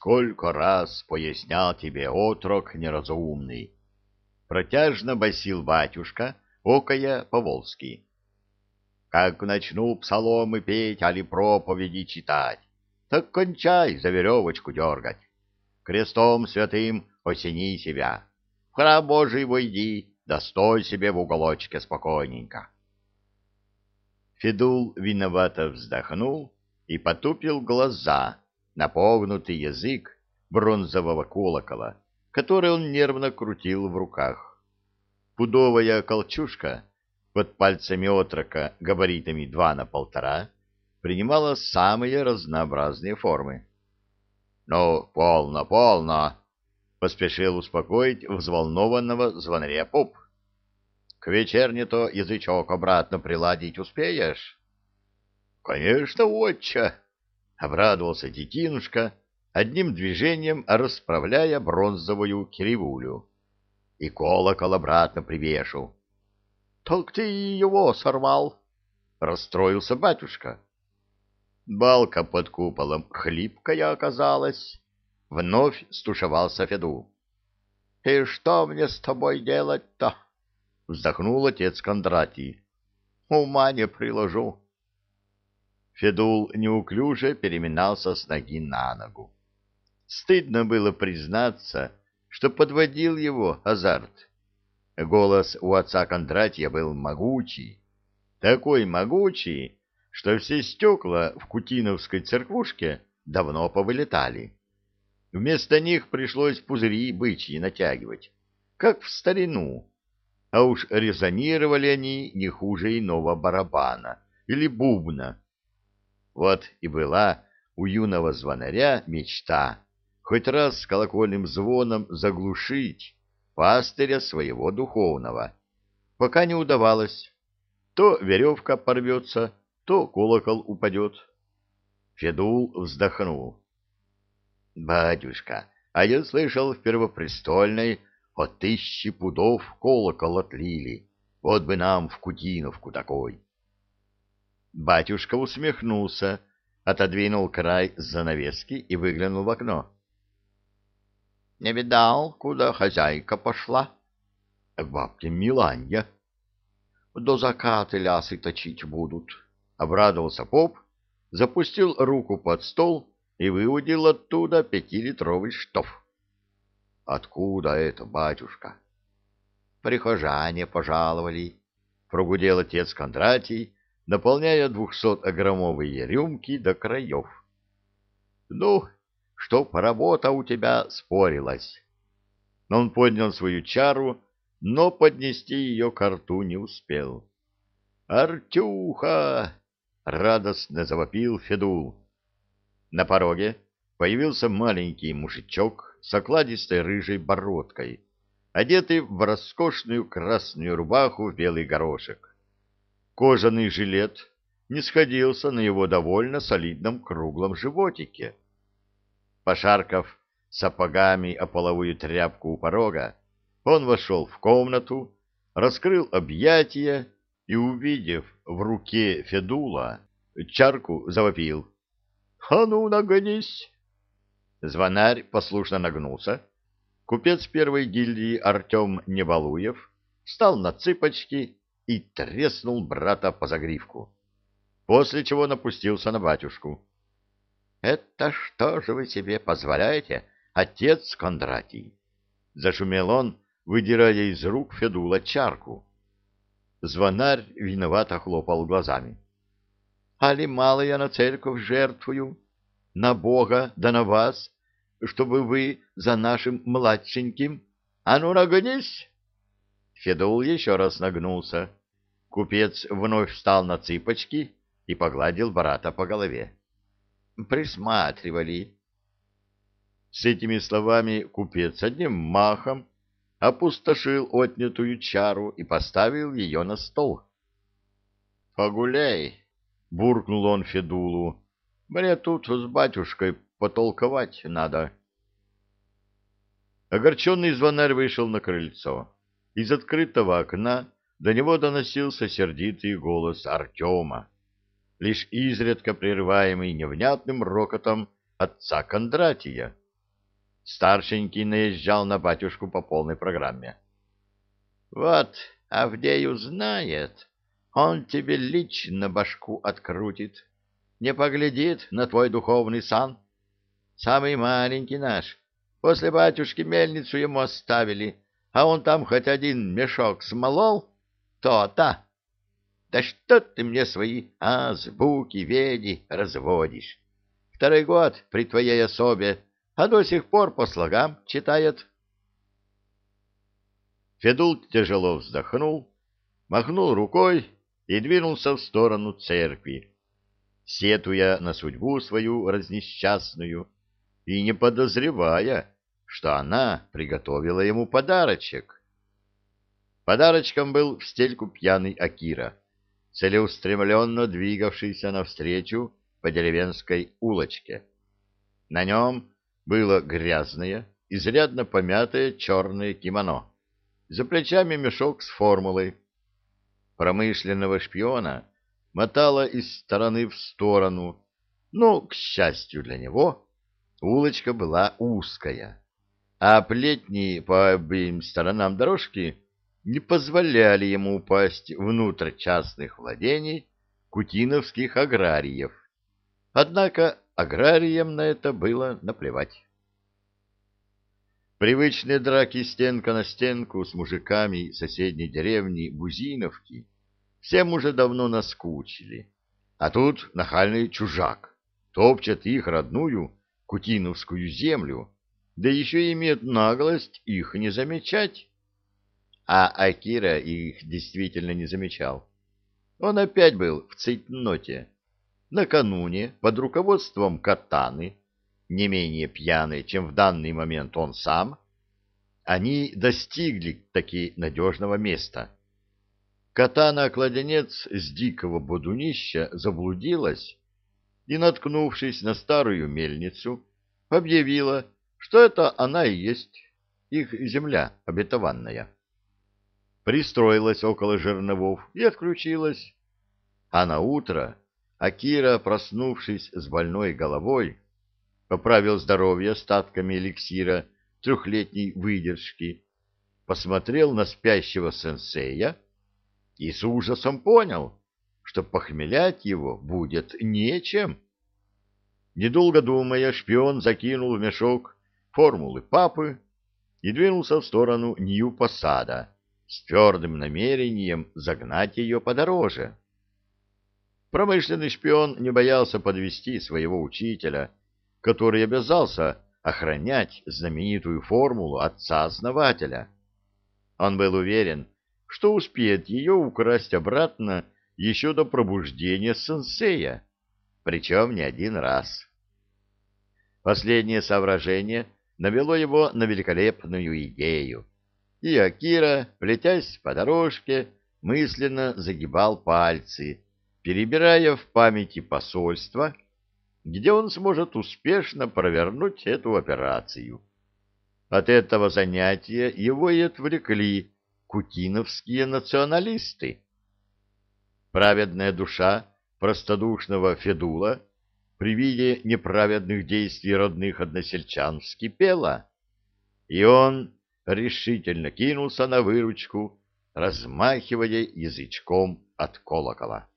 сколько раз пояснял тебе, отрок неразумный. Протяжно басил батюшка, окая по-волски. Как начну псаломы петь, али проповеди читать, так кончай за веревочку дергать. Крестом святым осени себя. В храм Божий войди, достой себе в уголочке спокойненько. Федул виновато вздохнул и потупил глаза на погнутый язык бронзового колокола, который он нервно крутил в руках. Пудовая колчушка под пальцами отрока габаритами два на полтора принимала самые разнообразные формы. — Ну, полно, полно! — поспешил успокоить взволнованного звонаря поп. — К вечерне-то язычок обратно приладить успеешь? — Конечно, отча! — обрадовался детинушка, одним движением расправляя бронзовую кривулю. — И колокол обратно привешу. — Так ты его сорвал! — расстроился батюшка. Балка под куполом хлипкая оказалась. Вновь стушевался Феду. — И что мне с тобой делать-то? — вздохнул отец Кондратий. — Ума не приложу. Федул неуклюже переминался с ноги на ногу. Стыдно было признаться, что подводил его азарт. Голос у отца Кондратья был могучий, такой могучий, что все стекла в Кутиновской церквушке давно повылетали. Вместо них пришлось пузыри бычьи натягивать, как в старину, а уж резонировали они не хуже иного барабана или бубна. Вот и была у юного звонаря мечта хоть раз с колокольным звоном заглушить пастыря своего духовного, пока не удавалось. То веревка порвется, то колокол упадет. Федул вздохнул. — Батюшка, а я слышал в Первопрестольной от тысячи пудов колокол отлили. Вот бы нам в Кутиновку такой. Батюшка усмехнулся, отодвинул край занавески и выглянул в окно. — Не видал, куда хозяйка пошла? — К бабке Миланья. — До заката лясы точить будут. — Обрадовался поп, запустил руку под стол и выудил оттуда пятилитровый штоф. — Откуда это, батюшка? — Прихожане пожаловали, — прогудел отец Кондратий, наполняя двухсотграммовые рюмки до краев. — Ну, чтоб работа у тебя спорилась. Он поднял свою чару, но поднести ее к рту не успел. — Артюха! радостно завопил Федул. На пороге появился маленький мужичок с окладистой рыжей бородкой, одетый в роскошную красную рубаху в белый горошек. Кожаный жилет не сходился на его довольно солидном круглом животике. Пошаркав сапогами о половую тряпку у порога, он вошел в комнату, раскрыл объятия и, увидев в руке Федула чарку, завопил. — А ну, нагонись! Звонарь послушно нагнулся. Купец первой гильдии Артем Небалуев встал на цыпочки и треснул брата по загривку, после чего напустился на батюшку. — Это что же вы себе позволяете, отец Кондратий? — зашумел он, выдирая из рук Федула чарку. Звонарь виновато хлопал глазами. «Али мало я на церковь жертвую, на Бога да на вас, чтобы вы за нашим младшеньким... А ну, нагонись!» Федул еще раз нагнулся. Купец вновь встал на цыпочки и погладил брата по голове. «Присматривали». С этими словами купец одним махом опустошил отнятую чару и поставил ее на стол. — Погуляй, — буркнул он Федулу, — мне тут с батюшкой потолковать надо. Огорченный звонарь вышел на крыльцо. Из открытого окна до него доносился сердитый голос Артема, лишь изредка прерываемый невнятным рокотом отца Кондратия. старшенький наезжал на батюшку по полной программе. Вот Авдей узнает, он тебе лично башку открутит, не поглядит на твой духовный сан. Самый маленький наш. После батюшки мельницу ему оставили, а он там хоть один мешок смолол, то-то. Да что ты мне свои азбуки, веди разводишь? Второй год при твоей особе, а до сих пор по слогам читает. Федул тяжело вздохнул, махнул рукой и двинулся в сторону церкви, сетуя на судьбу свою разнесчастную и не подозревая, что она приготовила ему подарочек. Подарочком был в стельку пьяный Акира, целеустремленно двигавшийся навстречу по деревенской улочке. На нем было грязное, изрядно помятое черное кимоно за плечами мешок с формулой. Промышленного шпиона мотало из стороны в сторону, но, к счастью для него, улочка была узкая, а плетни по обеим сторонам дорожки не позволяли ему упасть внутрь частных владений кутиновских аграриев. Однако аграриям на это было наплевать. Привычные драки стенка на стенку с мужиками соседней деревни Бузиновки всем уже давно наскучили. А тут нахальный чужак топчет их родную Кутиновскую землю, да еще имеет наглость их не замечать. А Акира их действительно не замечал. Он опять был в цейтноте. Накануне под руководством Катаны не менее пьяный, чем в данный момент он сам, они достигли таки надежного места. Катана-кладенец с дикого бодунища заблудилась и, наткнувшись на старую мельницу, объявила, что это она и есть их земля обетованная. Пристроилась около жерновов и отключилась. А на утро Акира, проснувшись с больной головой, поправил здоровье остатками эликсира трехлетней выдержки, посмотрел на спящего сенсея и с ужасом понял, что похмелять его будет нечем. Недолго думая, шпион закинул в мешок формулы папы и двинулся в сторону Нью-Посада с твердым намерением загнать ее подороже. Промышленный шпион не боялся подвести своего учителя, который обязался охранять знаменитую формулу отца-основателя. Он был уверен, что успеет ее украсть обратно еще до пробуждения сенсея, причем не один раз. Последнее соображение навело его на великолепную идею, и Акира, плетясь по дорожке, мысленно загибал пальцы, перебирая в памяти посольства, где он сможет успешно провернуть эту операцию. От этого занятия его и отвлекли кутиновские националисты. Праведная душа простодушного Федула при виде неправедных действий родных односельчан вскипела, и он решительно кинулся на выручку, размахивая язычком от колокола.